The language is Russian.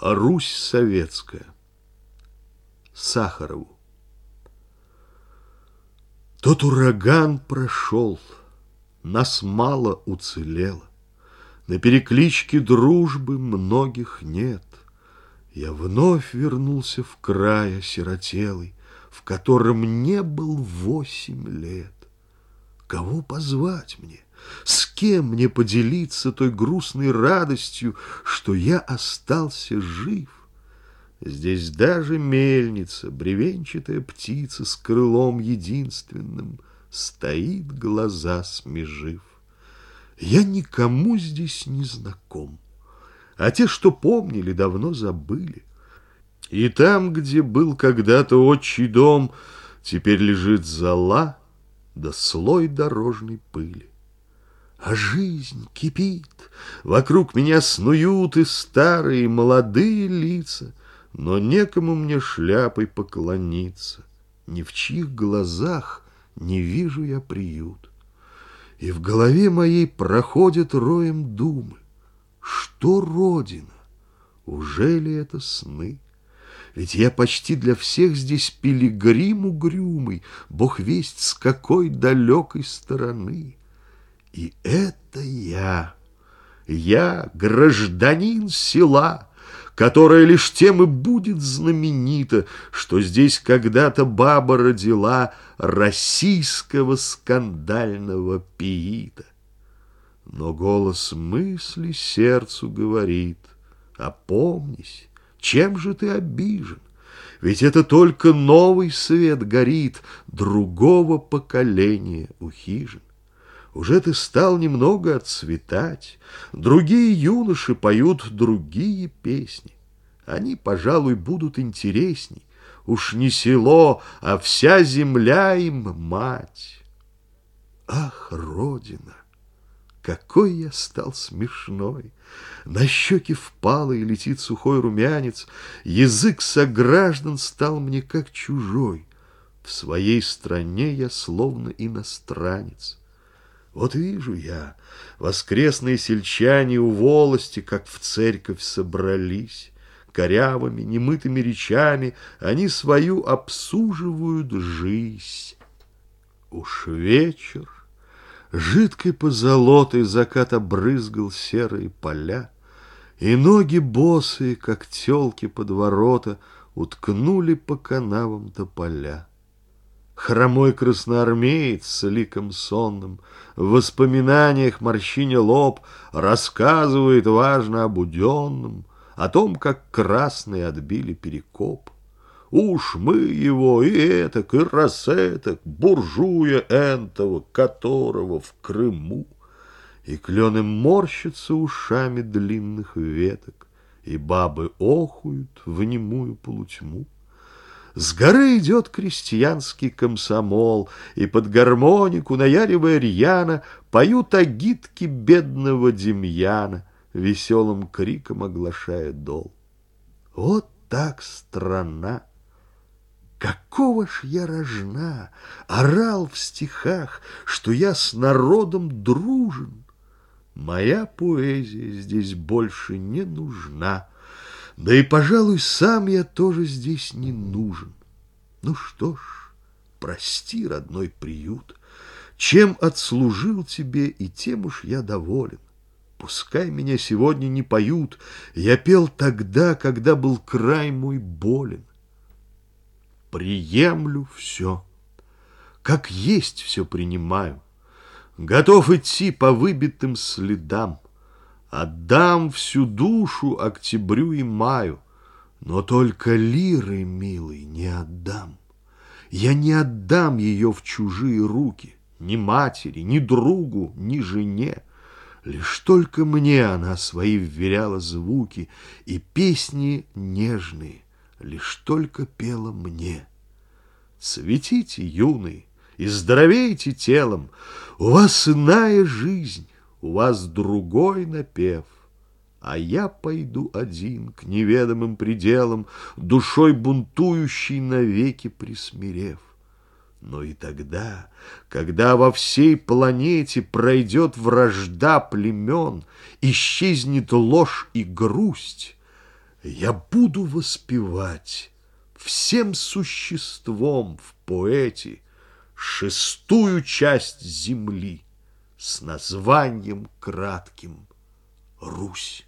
Русь советская. Сахарову. Тот ураган прошел, нас мало уцелело. На перекличке дружбы многих нет. Я вновь вернулся в край осиротелый, В котором не был восемь лет. Кого позвать мне? С кем мне поделиться той грустной радостью, что я остался жив? Здесь даже мельница, бревенчатая птица с крылом единственным, стоит глаза смежив. Я никому здесь не знаком, а те, что помнили, давно забыли. И там, где был когда-то отчий дом, теперь лежит зола да слой дорожной пыли. А жизнь кипит, вокруг меня снуют и старые, и молодые лица, но некому мне шляпой поклониться, ни в чьих глазах не вижу я приют. И в голове моей проходят роем думы, что Родина? Уже ли это сны? Ведь я почти для всех здесь пилигрим угрюмый, Бог весть с какой далекой стороны. И это я, я гражданин села, которая лишь тем и будет знаменита, что здесь когда-то баба родила российского скандального пиита. Но голос мысли сердцу говорит, опомнись, чем же ты обижен? Ведь это только новый свет горит другого поколения у хижин. Уже ты стал немного отцветать. Другие юноши поют другие песни. Они, пожалуй, будут интересней. Уж не село, а вся земля им мать. Ах, Родина! Какой я стал смешной! На щеки впалый летит сухой румянец, Язык сограждан стал мне как чужой. В своей стране я словно иностранец. Вот вижу я, воскресные сельчане у волости, как в церковь собрались. Корявыми, немытыми речами они свою обсуживают жизнь. Уж вечер, жидкой позолотой закат обрызгал серые поля, и ноги босые, как телки под ворота, уткнули по канавам тополя. Хромой красноармеец с ликом сонным В воспоминаниях морщине лоб Рассказывает важно об уденном, О том, как красные отбили перекоп. Уж мы его и этак, и рассеток, Буржуя энтого, которого в Крыму. И клены морщатся ушами длинных веток, И бабы охуют в немую полутьму. С горы идет крестьянский комсомол, И под гармонику, наяривая рьяно, Поют агитки бедного Демьяна, Веселым криком оглашая дол. Вот так страна! Какого ж я рожна, орал в стихах, Что я с народом дружен. Моя поэзия здесь больше не нужна, да и, пожалуй, сам я тоже здесь не нужен. Ну что ж, прости, родной приют, Чем отслужил тебе, и тем уж я доволен. Пускай меня сегодня не поют, Я пел тогда, когда был край мой болен. Приемлю все, как есть все принимаю, Готов идти по выбитым следам, Отдам всю душу октябрю и маю, Но только лиры, милый, не отдам. Я не отдам ее в чужие руки, Ни матери, ни другу, ни жене. Лишь только мне она свои вверяла звуки, И песни нежные лишь только пела мне. Цветите, юный, и здоровейте телом, У вас иная жизнь, у вас другой напев, а я пойду один к неведомым пределам, душой бунтующей навеки присмирев. Но и тогда, когда во всей планете пройдет вражда племен, исчезнет ложь и грусть, Я буду воспевать всем существом в поэте шестую часть земли с названием кратким Русь.